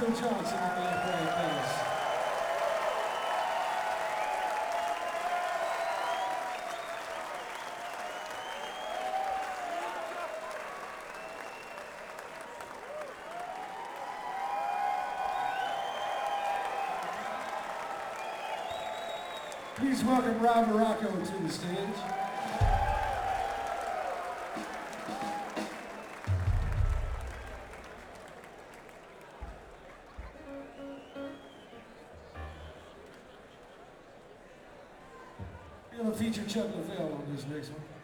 On the. Please welcome Rob Morocco to the stage. Feature Chuck LaVale on this next one.